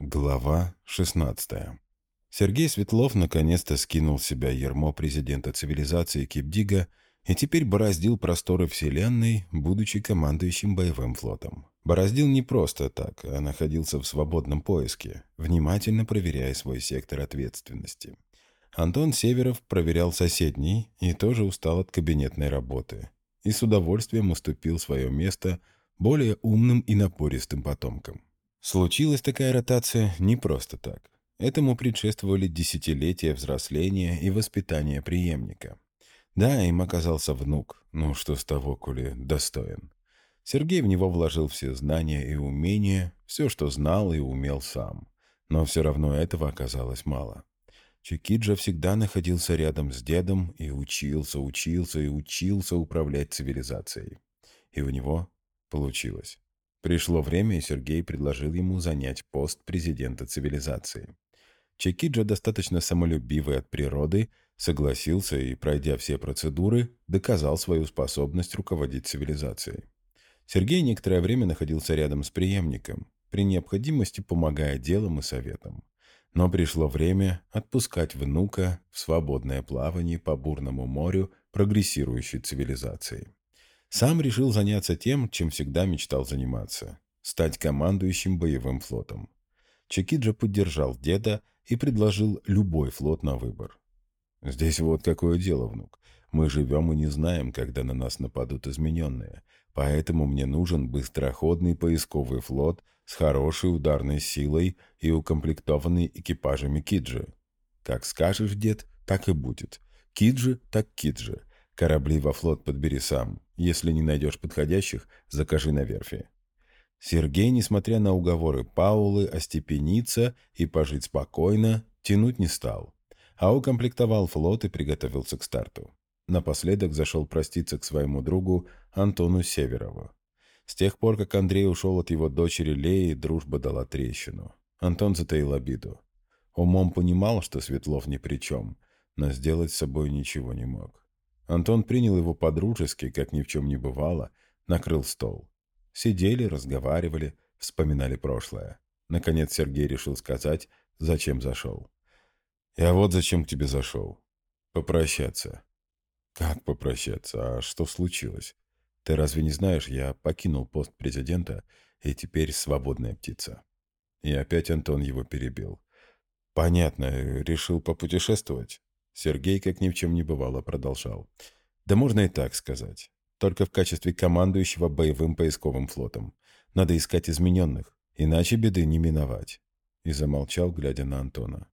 Глава 16 Сергей Светлов наконец-то скинул с себя ермо президента цивилизации Кипдига и теперь бороздил просторы Вселенной, будучи командующим боевым флотом. Бороздил не просто так, а находился в свободном поиске, внимательно проверяя свой сектор ответственности. Антон Северов проверял соседний и тоже устал от кабинетной работы. И с удовольствием уступил свое место более умным и напористым потомкам. Случилась такая ротация не просто так. Этому предшествовали десятилетия взросления и воспитания преемника. Да, им оказался внук, ну что с того, коли достоин. Сергей в него вложил все знания и умения, все, что знал и умел сам. Но все равно этого оказалось мало. Чикиджа всегда находился рядом с дедом и учился, учился и учился управлять цивилизацией. И у него получилось. Пришло время, и Сергей предложил ему занять пост президента цивилизации. Чекиджа, достаточно самолюбивый от природы, согласился и, пройдя все процедуры, доказал свою способность руководить цивилизацией. Сергей некоторое время находился рядом с преемником, при необходимости помогая делом и советам. Но пришло время отпускать внука в свободное плавание по бурному морю прогрессирующей цивилизации. Сам решил заняться тем, чем всегда мечтал заниматься – стать командующим боевым флотом. Чекиджа поддержал деда и предложил любой флот на выбор. «Здесь вот какое дело, внук. Мы живем и не знаем, когда на нас нападут измененные, поэтому мне нужен быстроходный поисковый флот с хорошей ударной силой и укомплектованный экипажами Киджи. Как скажешь, дед, так и будет. Киджи, так Киджи. Корабли во флот подбери сам. Если не найдешь подходящих, закажи на верфи. Сергей, несмотря на уговоры Паулы остепениться и пожить спокойно, тянуть не стал, а укомплектовал флот и приготовился к старту. Напоследок зашел проститься к своему другу Антону Северову. С тех пор, как Андрей ушел от его дочери Леи, дружба дала трещину. Антон затаил обиду. Умом понимал, что Светлов ни при чем, но сделать с собой ничего не мог. Антон принял его по-дружески, как ни в чем не бывало, накрыл стол. Сидели, разговаривали, вспоминали прошлое. Наконец Сергей решил сказать, зачем зашел. «Я вот зачем к тебе зашел. Попрощаться». «Как попрощаться? А что случилось? Ты разве не знаешь, я покинул пост президента и теперь свободная птица». И опять Антон его перебил. «Понятно, решил попутешествовать?» Сергей, как ни в чем не бывало, продолжал. «Да можно и так сказать. Только в качестве командующего боевым поисковым флотом. Надо искать измененных, иначе беды не миновать». И замолчал, глядя на Антона.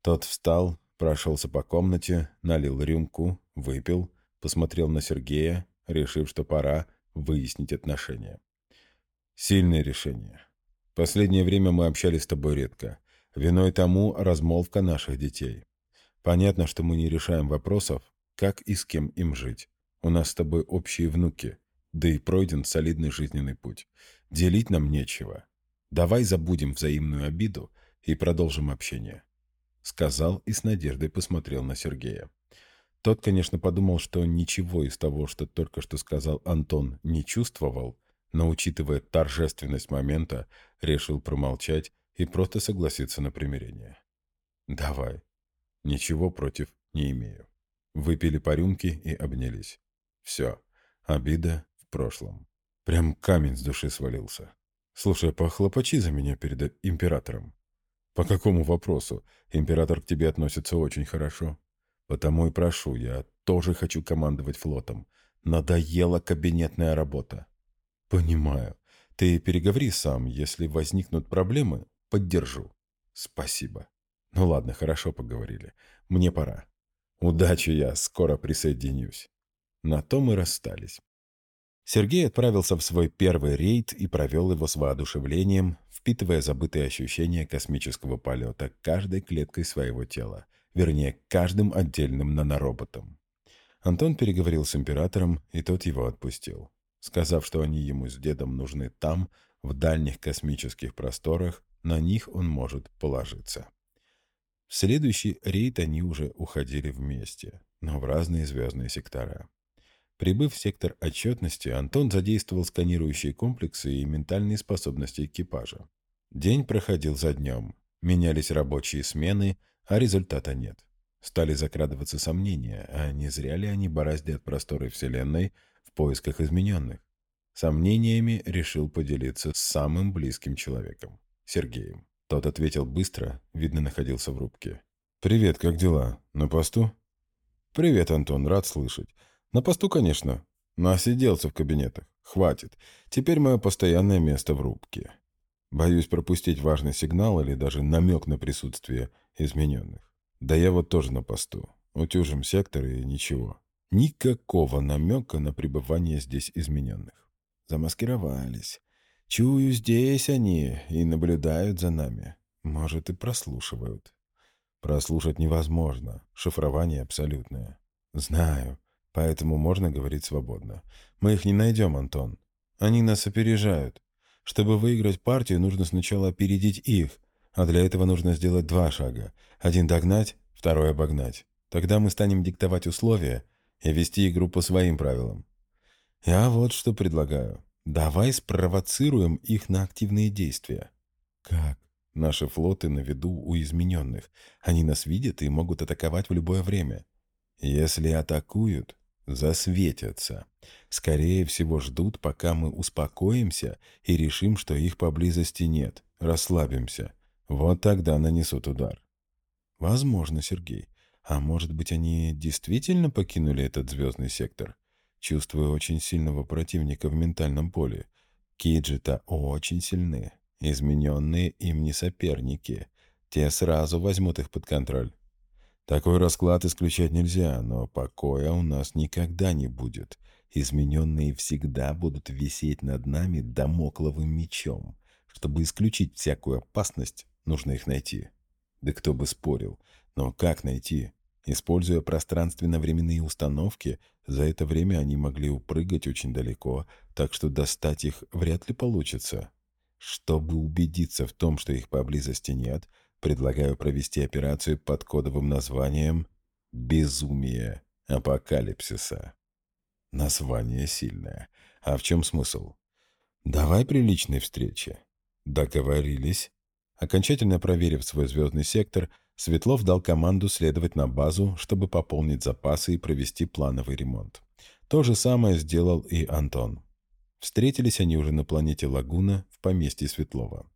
Тот встал, прошелся по комнате, налил рюмку, выпил, посмотрел на Сергея, решив, что пора выяснить отношения. «Сильное решение. Последнее время мы общались с тобой редко. Виной тому размолвка наших детей. Понятно, что мы не решаем вопросов, как и с кем им жить. У нас с тобой общие внуки, да и пройден солидный жизненный путь. Делить нам нечего. Давай забудем взаимную обиду и продолжим общение. Сказал и с надеждой посмотрел на Сергея. Тот, конечно, подумал, что ничего из того, что только что сказал Антон, не чувствовал, но, учитывая торжественность момента, решил промолчать и просто согласиться на примирение. «Давай», Ничего против не имею. Выпили по рюмке и обнялись. Все. Обида в прошлом. Прям камень с души свалился. Слушай, похлопочи за меня перед императором. По какому вопросу? Император к тебе относится очень хорошо. Потому и прошу, я тоже хочу командовать флотом. Надоела кабинетная работа. Понимаю. Ты переговори сам, если возникнут проблемы, поддержу. Спасибо. Ну ладно, хорошо поговорили. Мне пора. Удачи, я скоро присоединюсь. На то мы расстались. Сергей отправился в свой первый рейд и провел его с воодушевлением, впитывая забытые ощущения космического полета каждой клеткой своего тела, вернее, каждым отдельным нанороботом. Антон переговорил с императором, и тот его отпустил, сказав, что они ему с дедом нужны там, в дальних космических просторах, на них он может положиться. В следующий рейд они уже уходили вместе, но в разные звездные сектора. Прибыв в сектор отчетности, Антон задействовал сканирующие комплексы и ментальные способности экипажа. День проходил за днем. Менялись рабочие смены, а результата нет. Стали закрадываться сомнения, а не зря ли они бороздят просторы Вселенной в поисках измененных. Сомнениями решил поделиться с самым близким человеком – Сергеем. Тот ответил быстро, видно, находился в рубке. «Привет, как дела? На посту?» «Привет, Антон, рад слышать. На посту, конечно. Насиделся в кабинетах. Хватит. Теперь мое постоянное место в рубке. Боюсь пропустить важный сигнал или даже намек на присутствие измененных. Да я вот тоже на посту. Утюжим сектор и ничего. Никакого намека на пребывание здесь измененных. Замаскировались. Чую, здесь они и наблюдают за нами. Может, и прослушивают. Прослушать невозможно. Шифрование абсолютное. Знаю. Поэтому можно говорить свободно. Мы их не найдем, Антон. Они нас опережают. Чтобы выиграть партию, нужно сначала опередить их, а для этого нужно сделать два шага. Один догнать, второй обогнать. Тогда мы станем диктовать условия и вести игру по своим правилам. Я вот что предлагаю. Давай спровоцируем их на активные действия. Как? Наши флоты на виду у измененных. Они нас видят и могут атаковать в любое время. Если атакуют, засветятся. Скорее всего, ждут, пока мы успокоимся и решим, что их поблизости нет. Расслабимся. Вот тогда нанесут удар. Возможно, Сергей. А может быть, они действительно покинули этот звездный сектор? Чувствую очень сильного противника в ментальном поле. Киджи-то очень сильны. Измененные им не соперники. Те сразу возьмут их под контроль. Такой расклад исключать нельзя, но покоя у нас никогда не будет. Измененные всегда будут висеть над нами домокловым мечом. Чтобы исключить всякую опасность, нужно их найти. Да кто бы спорил. Но как найти? Используя пространственно-временные установки, за это время они могли упрыгать очень далеко, так что достать их вряд ли получится. Чтобы убедиться в том, что их поблизости нет, предлагаю провести операцию под кодовым названием «Безумие апокалипсиса». Название сильное. А в чем смысл? Давай при личной встрече. Договорились. Окончательно проверив свой звездный сектор, Светлов дал команду следовать на базу, чтобы пополнить запасы и провести плановый ремонт. То же самое сделал и Антон. Встретились они уже на планете Лагуна в поместье Светлова.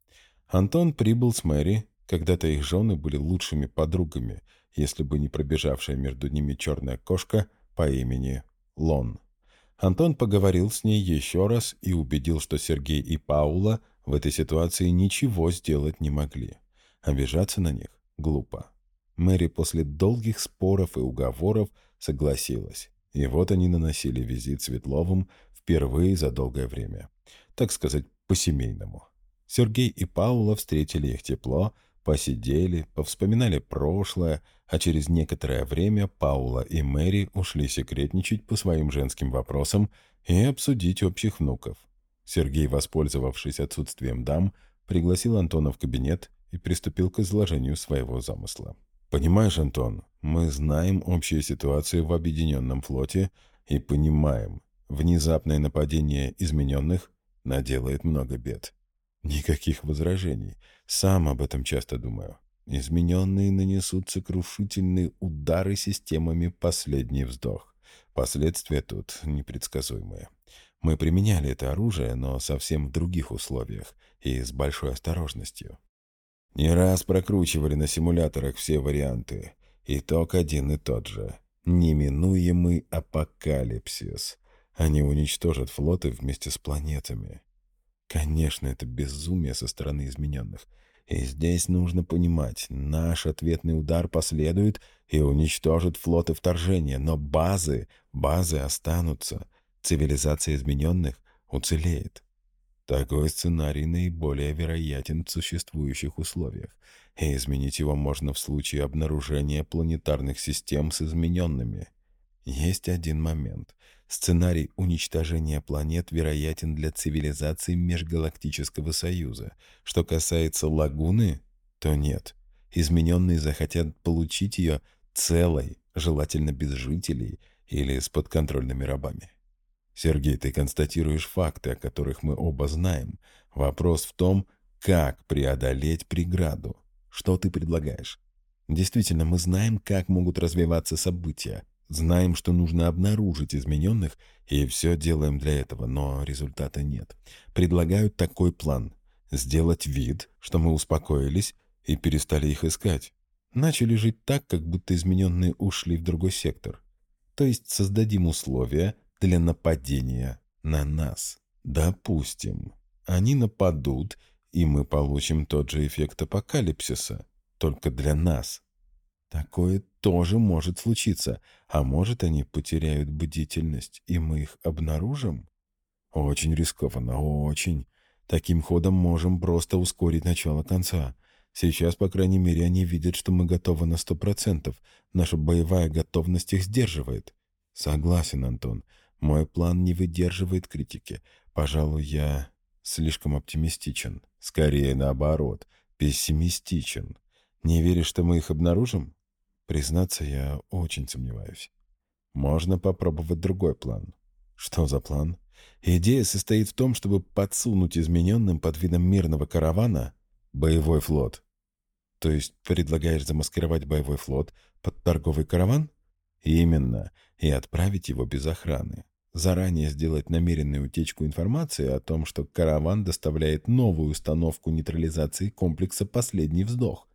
Антон прибыл с Мэри, когда-то их жены были лучшими подругами, если бы не пробежавшая между ними черная кошка по имени Лон. Антон поговорил с ней еще раз и убедил, что Сергей и Паула в этой ситуации ничего сделать не могли. Обижаться на них глупо. Мэри после долгих споров и уговоров согласилась. И вот они наносили визит Светловым впервые за долгое время. Так сказать, по-семейному. Сергей и Паула встретили их тепло, посидели, повспоминали прошлое, а через некоторое время Паула и Мэри ушли секретничать по своим женским вопросам и обсудить общих внуков. Сергей, воспользовавшись отсутствием дам, пригласил Антона в кабинет и приступил к изложению своего замысла. «Понимаешь, Антон, мы знаем общую ситуацию в Объединенном флоте и понимаем, Внезапное нападение измененных наделает много бед. Никаких возражений. Сам об этом часто думаю. Измененные нанесут сокрушительные удары системами «последний вздох». Последствия тут непредсказуемые. Мы применяли это оружие, но совсем в других условиях и с большой осторожностью. Не раз прокручивали на симуляторах все варианты. Итог один и тот же. Неминуемый апокалипсис. Они уничтожат флоты вместе с планетами. Конечно, это безумие со стороны измененных. И здесь нужно понимать, наш ответный удар последует и уничтожит флоты вторжения, но базы, базы останутся. Цивилизация измененных уцелеет. Такой сценарий наиболее вероятен в существующих условиях, и изменить его можно в случае обнаружения планетарных систем с измененными. Есть один момент. Сценарий уничтожения планет вероятен для цивилизации Межгалактического Союза. Что касается лагуны, то нет. Измененные захотят получить ее целой, желательно без жителей или с подконтрольными рабами. Сергей, ты констатируешь факты, о которых мы оба знаем. Вопрос в том, как преодолеть преграду. Что ты предлагаешь? Действительно, мы знаем, как могут развиваться события. Знаем, что нужно обнаружить измененных, и все делаем для этого, но результата нет. Предлагаю такой план. Сделать вид, что мы успокоились и перестали их искать. Начали жить так, как будто измененные ушли в другой сектор. То есть создадим условия для нападения на нас. Допустим, они нападут, и мы получим тот же эффект апокалипсиса, только для нас. Такое тоже может случиться, а может они потеряют бдительность, и мы их обнаружим? Очень рискованно, очень. Таким ходом можем просто ускорить начало конца. Сейчас, по крайней мере, они видят, что мы готовы на сто процентов. Наша боевая готовность их сдерживает. Согласен, Антон. Мой план не выдерживает критики. Пожалуй, я слишком оптимистичен. Скорее, наоборот, пессимистичен. Не веришь, что мы их обнаружим? Признаться, я очень сомневаюсь. Можно попробовать другой план. Что за план? Идея состоит в том, чтобы подсунуть измененным под видом мирного каравана боевой флот. То есть предлагаешь замаскировать боевой флот под торговый караван? Именно. И отправить его без охраны заранее сделать намеренную утечку информации о том, что караван доставляет новую установку нейтрализации комплекса «Последний вздох».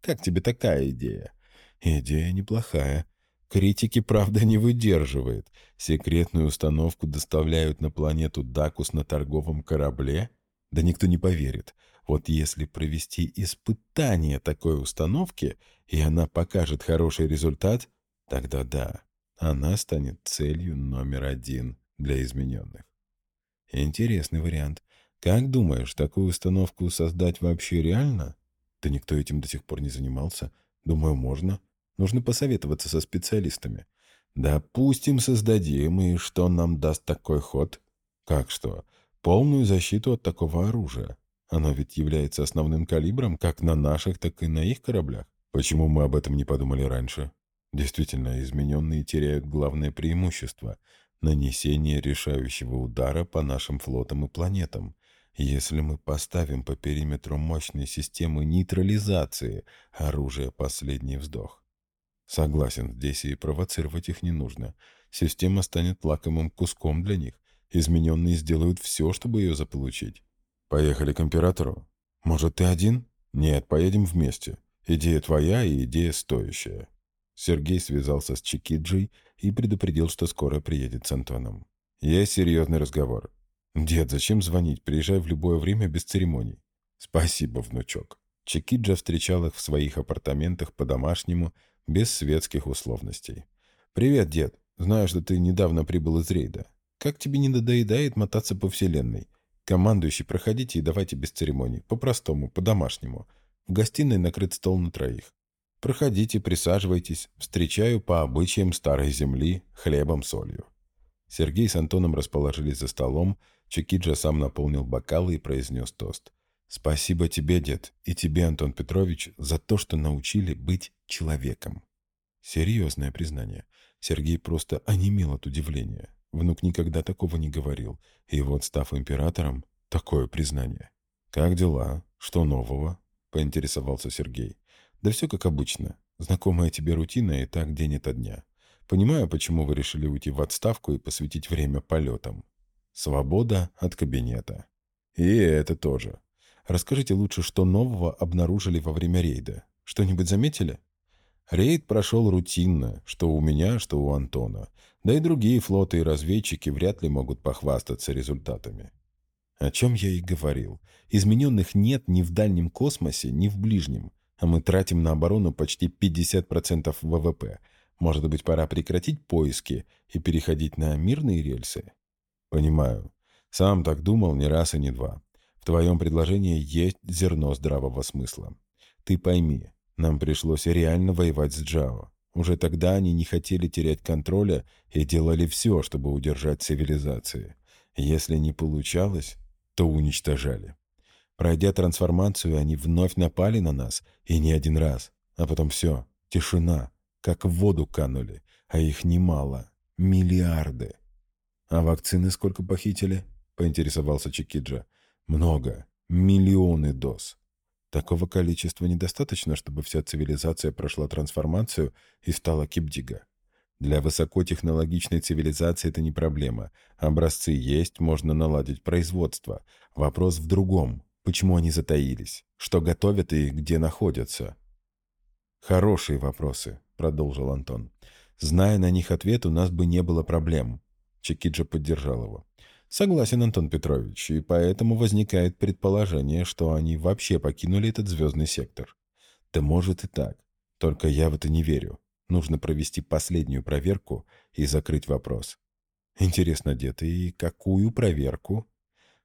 Как тебе такая идея? Идея неплохая. Критики, правда, не выдерживает. Секретную установку доставляют на планету Дакус на торговом корабле? Да никто не поверит. Вот если провести испытание такой установки, и она покажет хороший результат, тогда да, она станет целью номер один для измененных. Интересный вариант. Как думаешь, такую установку создать вообще реально? Да никто этим до сих пор не занимался. Думаю, можно. Нужно посоветоваться со специалистами. Допустим, создадим, и что нам даст такой ход? Как что? Полную защиту от такого оружия. Оно ведь является основным калибром как на наших, так и на их кораблях. Почему мы об этом не подумали раньше? Действительно, измененные теряют главное преимущество — нанесение решающего удара по нашим флотам и планетам. Если мы поставим по периметру мощной системы нейтрализации оружия «Последний вздох». Согласен, здесь и провоцировать их не нужно. Система станет лакомым куском для них. Измененные сделают все, чтобы ее заполучить. Поехали к императору. Может, ты один? Нет, поедем вместе. Идея твоя и идея стоящая. Сергей связался с Чикиджей и предупредил, что скоро приедет с Антоном. «Есть серьезный разговор». «Дед, зачем звонить? Приезжай в любое время без церемоний». «Спасибо, внучок». Чикиджа встречал их в своих апартаментах по-домашнему, без светских условностей. «Привет, дед. Знаю, что ты недавно прибыл из рейда. Как тебе не надоедает мотаться по вселенной? Командующий, проходите и давайте без церемоний. По-простому, по-домашнему. В гостиной накрыт стол на троих. Проходите, присаживайтесь. Встречаю по обычаям старой земли хлебом, солью. Сергей с Антоном расположились за столом. Чекиджа сам наполнил бокалы и произнес тост. «Спасибо тебе, дед, и тебе, Антон Петрович, за то, что научили быть человеком». Серьезное признание. Сергей просто онемел от удивления. Внук никогда такого не говорил. И вот, став императором, такое признание. «Как дела? Что нового?» — поинтересовался Сергей. Да все как обычно. Знакомая тебе рутина и так день ото дня. Понимаю, почему вы решили уйти в отставку и посвятить время полетам. Свобода от кабинета. И это тоже. Расскажите лучше, что нового обнаружили во время рейда. Что-нибудь заметили? Рейд прошел рутинно, что у меня, что у Антона. Да и другие флоты и разведчики вряд ли могут похвастаться результатами. О чем я и говорил. Измененных нет ни в дальнем космосе, ни в ближнем а мы тратим на оборону почти 50% ВВП. Может быть, пора прекратить поиски и переходить на мирные рельсы? Понимаю. Сам так думал не раз и не два. В твоем предложении есть зерно здравого смысла. Ты пойми, нам пришлось реально воевать с Джао. Уже тогда они не хотели терять контроля и делали все, чтобы удержать цивилизации. Если не получалось, то уничтожали. Пройдя трансформацию, они вновь напали на нас, и не один раз. А потом все, тишина, как в воду канули, а их немало, миллиарды. «А вакцины сколько похитили?» — поинтересовался Чикиджа. «Много. Миллионы доз. Такого количества недостаточно, чтобы вся цивилизация прошла трансформацию и стала кипдига. Для высокотехнологичной цивилизации это не проблема. Образцы есть, можно наладить производство. Вопрос в другом. Почему они затаились? Что готовят и где находятся? «Хорошие вопросы», — продолжил Антон. «Зная на них ответ, у нас бы не было проблем». Чекиджа поддержал его. «Согласен, Антон Петрович, и поэтому возникает предположение, что они вообще покинули этот звездный сектор. Да может и так. Только я в это не верю. Нужно провести последнюю проверку и закрыть вопрос. Интересно, дед, и какую проверку?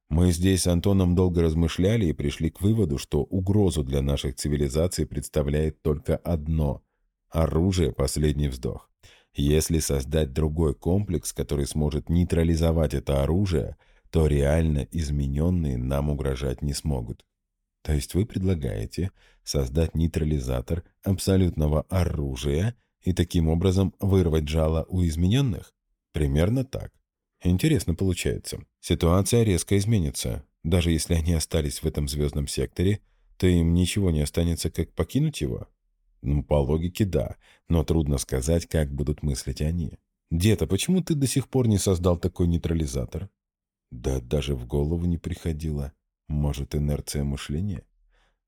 Мы здесь с Антоном долго размышляли и пришли к выводу, что угрозу для наших цивилизаций представляет только одно – оружие «Последний вздох». Если создать другой комплекс, который сможет нейтрализовать это оружие, то реально измененные нам угрожать не смогут. То есть вы предлагаете создать нейтрализатор абсолютного оружия и таким образом вырвать жало у измененных? Примерно так. Интересно получается. Ситуация резко изменится. Даже если они остались в этом звездном секторе, то им ничего не останется, как покинуть его? Ну, по логике, да. Но трудно сказать, как будут мыслить они. «Дед, а почему ты до сих пор не создал такой нейтрализатор?» Да даже в голову не приходило. Может, инерция мышления?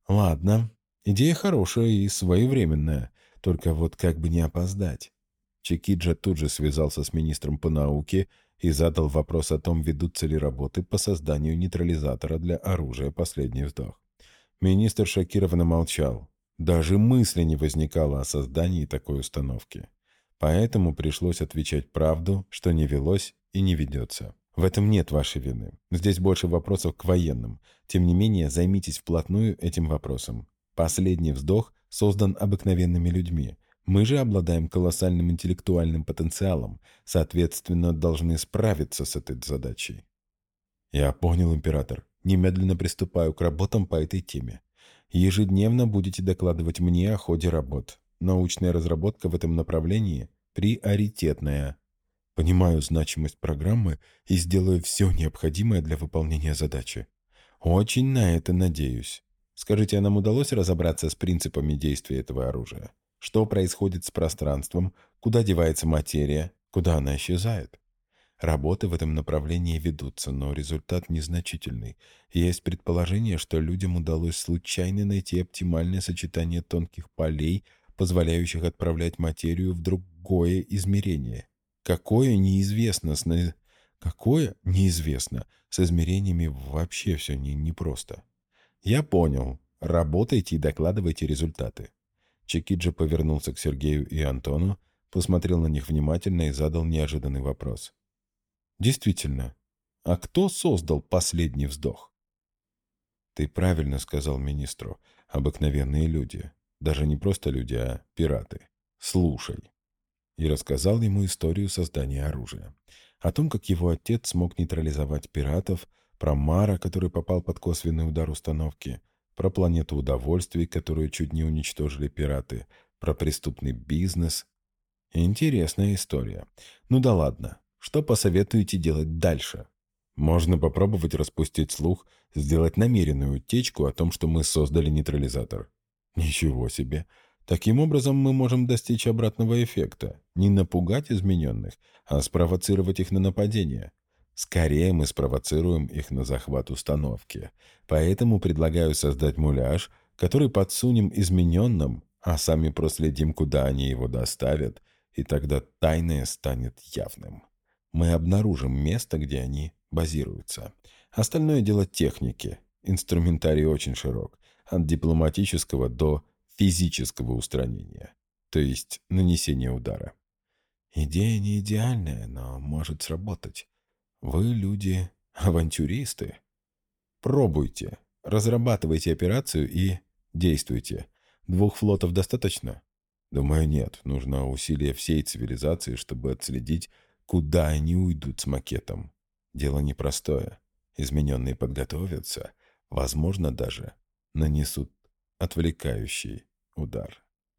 Ладно, идея хорошая и своевременная. Только вот как бы не опоздать. Чекиджа тут же связался с министром по науке и задал вопрос о том, ведутся ли работы по созданию нейтрализатора для оружия «Последний вздох». Министр шокированно молчал. Даже мысли не возникало о создании такой установки. Поэтому пришлось отвечать правду, что не велось и не ведется. В этом нет вашей вины. Здесь больше вопросов к военным. Тем не менее, займитесь вплотную этим вопросом. Последний вздох создан обыкновенными людьми, мы же обладаем колоссальным интеллектуальным потенциалом, соответственно, должны справиться с этой задачей. Я понял, император. Немедленно приступаю к работам по этой теме. Ежедневно будете докладывать мне о ходе работ. Научная разработка в этом направлении приоритетная. Понимаю значимость программы и сделаю все необходимое для выполнения задачи. Очень на это надеюсь. Скажите, а нам удалось разобраться с принципами действия этого оружия? Что происходит с пространством, куда девается материя, куда она исчезает. Работы в этом направлении ведутся, но результат незначительный. Есть предположение, что людям удалось случайно найти оптимальное сочетание тонких полей, позволяющих отправлять материю в другое измерение. Какое неизвестно с. Какое неизвестно. С измерениями вообще все не непросто. Я понял. Работайте и докладывайте результаты. Чекиджи повернулся к Сергею и Антону, посмотрел на них внимательно и задал неожиданный вопрос. «Действительно, а кто создал последний вздох?» «Ты правильно сказал министру. Обыкновенные люди. Даже не просто люди, а пираты. Слушай». И рассказал ему историю создания оружия. О том, как его отец смог нейтрализовать пиратов, про Мара, который попал под косвенный удар установки, про планету удовольствий, которую чуть не уничтожили пираты, про преступный бизнес. Интересная история. Ну да ладно. Что посоветуете делать дальше? Можно попробовать распустить слух, сделать намеренную утечку о том, что мы создали нейтрализатор. Ничего себе. Таким образом мы можем достичь обратного эффекта. Не напугать измененных, а спровоцировать их на нападение. Скорее мы спровоцируем их на захват установки. Поэтому предлагаю создать муляж, который подсунем измененным, а сами проследим, куда они его доставят, и тогда тайное станет явным. Мы обнаружим место, где они базируются. Остальное дело техники. Инструментарий очень широк. От дипломатического до физического устранения. То есть нанесения удара. Идея не идеальная, но может сработать. Вы люди авантюристы. Пробуйте, разрабатывайте операцию и действуйте. Двух флотов достаточно? Думаю, нет. Нужно усилие всей цивилизации, чтобы отследить, куда они уйдут с макетом. Дело непростое. Измененные подготовятся, возможно, даже нанесут отвлекающий удар.